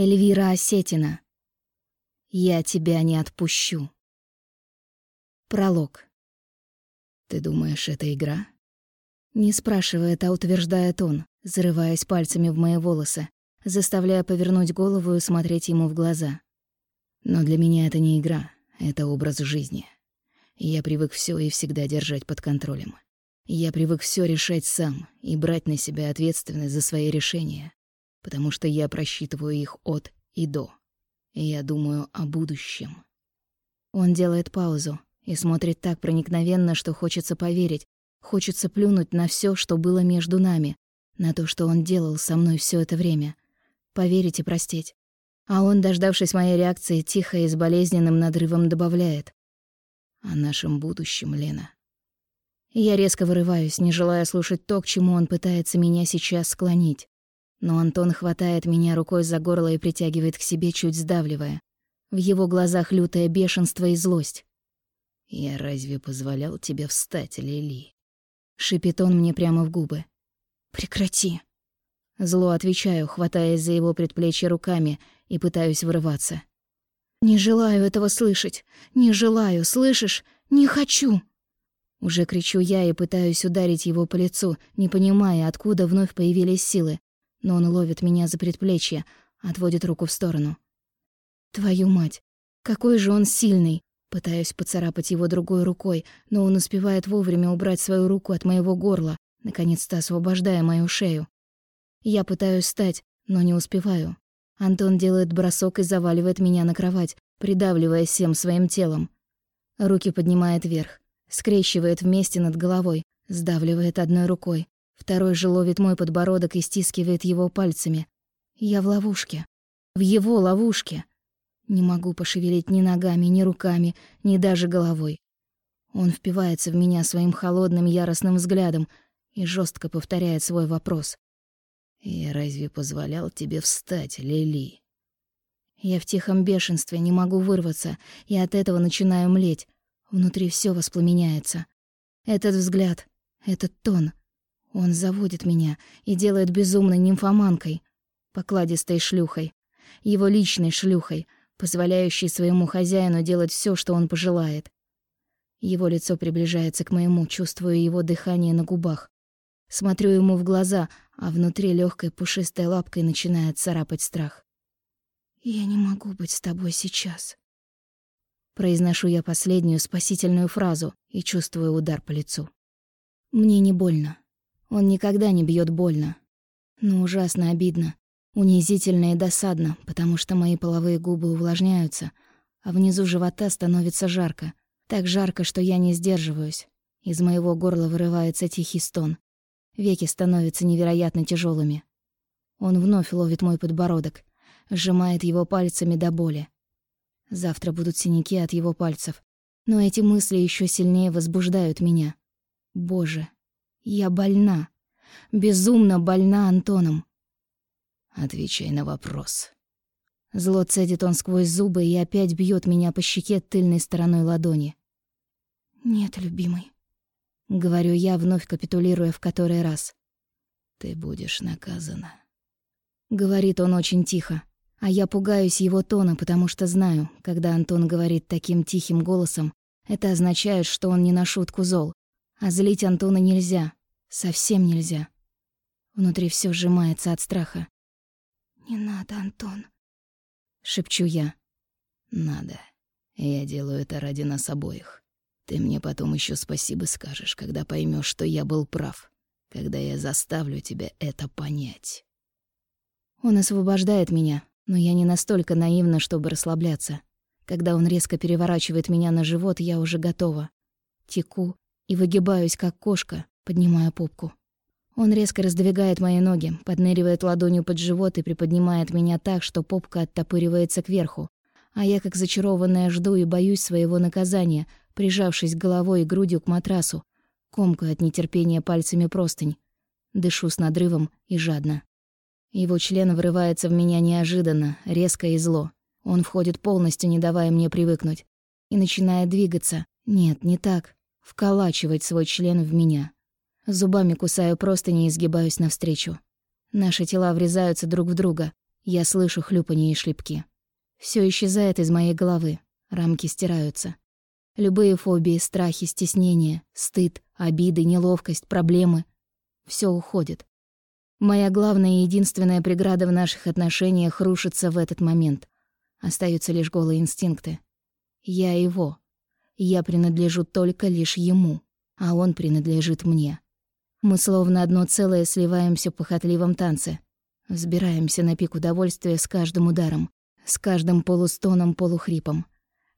Эльвира Осетина. Я тебя не отпущу. Пролог. Ты думаешь, это игра? Не спрашивает, а утверждает он, зарываясь пальцами в мои волосы, заставляя повернуть голову и смотреть ему в глаза. Но для меня это не игра, это образ жизни. Я привык все и всегда держать под контролем. Я привык все решать сам и брать на себя ответственность за свои решения, потому что я просчитываю их от и до. И я думаю о будущем. Он делает паузу и смотрит так проникновенно, что хочется поверить, хочется плюнуть на все, что было между нами, на то, что он делал со мной все это время. Поверить и простить. А он, дождавшись моей реакции, тихо и с болезненным надрывом добавляет. «О нашем будущем, Лена». Я резко вырываюсь, не желая слушать то, к чему он пытается меня сейчас склонить. Но Антон хватает меня рукой за горло и притягивает к себе, чуть сдавливая. В его глазах лютое бешенство и злость. «Я разве позволял тебе встать, Лили?» Шипит он мне прямо в губы. «Прекрати!» Зло отвечаю, хватаясь за его предплечье руками и пытаюсь вырваться. «Не желаю этого слышать! Не желаю, слышишь? Не хочу!» Уже кричу я и пытаюсь ударить его по лицу, не понимая, откуда вновь появились силы. Но он ловит меня за предплечье, отводит руку в сторону. «Твою мать! Какой же он сильный!» Пытаюсь поцарапать его другой рукой, но он успевает вовремя убрать свою руку от моего горла, наконец-то освобождая мою шею. Я пытаюсь встать, но не успеваю. Антон делает бросок и заваливает меня на кровать, придавливая всем своим телом. Руки поднимает вверх, скрещивает вместе над головой, сдавливает одной рукой, второй же ловит мой подбородок и стискивает его пальцами. Я в ловушке. В его ловушке. Не могу пошевелить ни ногами, ни руками, ни даже головой. Он впивается в меня своим холодным яростным взглядом и жестко повторяет свой вопрос. «Я разве позволял тебе встать, Лили?» Я в тихом бешенстве не могу вырваться, и от этого начинаю млеть. Внутри все воспламеняется. Этот взгляд, этот тон. Он заводит меня и делает безумной нимфоманкой, покладистой шлюхой, его личной шлюхой — позволяющий своему хозяину делать все, что он пожелает. Его лицо приближается к моему, чувствую его дыхание на губах. Смотрю ему в глаза, а внутри легкой пушистой лапкой начинает царапать страх. «Я не могу быть с тобой сейчас». Произношу я последнюю спасительную фразу и чувствую удар по лицу. Мне не больно. Он никогда не бьет больно. Но ужасно обидно, Унизительно и досадно, потому что мои половые губы увлажняются, а внизу живота становится жарко. Так жарко, что я не сдерживаюсь. Из моего горла вырывается тихий стон. Веки становятся невероятно тяжелыми. Он вновь ловит мой подбородок, сжимает его пальцами до боли. Завтра будут синяки от его пальцев. Но эти мысли еще сильнее возбуждают меня. Боже, я больна. Безумно больна Антоном. Отвечай на вопрос. Зло цедит он сквозь зубы и опять бьет меня по щеке тыльной стороной ладони. «Нет, любимый», — говорю я, вновь капитулируя в который раз. «Ты будешь наказана», — говорит он очень тихо. А я пугаюсь его тона, потому что знаю, когда Антон говорит таким тихим голосом, это означает, что он не на шутку зол. А злить Антона нельзя. Совсем нельзя. Внутри все сжимается от страха. «Не надо, Антон», — шепчу я. «Надо. Я делаю это ради нас обоих. Ты мне потом еще спасибо скажешь, когда поймешь, что я был прав, когда я заставлю тебя это понять». Он освобождает меня, но я не настолько наивна, чтобы расслабляться. Когда он резко переворачивает меня на живот, я уже готова. Теку и выгибаюсь, как кошка, поднимая попку. Он резко раздвигает мои ноги, подныривает ладонью под живот и приподнимает меня так, что попка оттопыривается кверху. А я, как зачарованная, жду и боюсь своего наказания, прижавшись головой и грудью к матрасу, комкаю от нетерпения пальцами простынь. Дышу с надрывом и жадно. Его член врывается в меня неожиданно, резко и зло. Он входит полностью, не давая мне привыкнуть. И начинает двигаться. Нет, не так. Вколачивать свой член в меня. Зубами кусаю просто не изгибаюсь навстречу. Наши тела врезаются друг в друга. Я слышу хлюпанье и шлепки. Все исчезает из моей головы, рамки стираются. Любые фобии, страхи, стеснения, стыд, обиды, неловкость, проблемы — все уходит. Моя главная и единственная преграда в наших отношениях рушится в этот момент. Остаются лишь голые инстинкты. Я его. Я принадлежу только лишь ему, а он принадлежит мне. Мы словно одно целое сливаемся в похотливом танце. Взбираемся на пик удовольствия с каждым ударом, с каждым полустоном-полухрипом.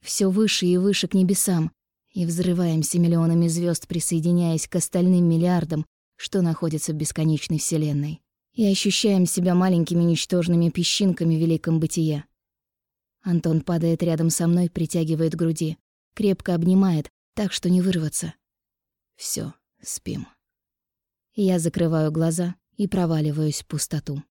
Все выше и выше к небесам, и взрываемся миллионами звезд, присоединяясь к остальным миллиардам, что находятся в бесконечной вселенной. И ощущаем себя маленькими ничтожными песчинками в великом бытие. Антон падает рядом со мной, притягивает к груди, крепко обнимает, так что не вырваться. Все, спим. Я закрываю глаза и проваливаюсь в пустоту.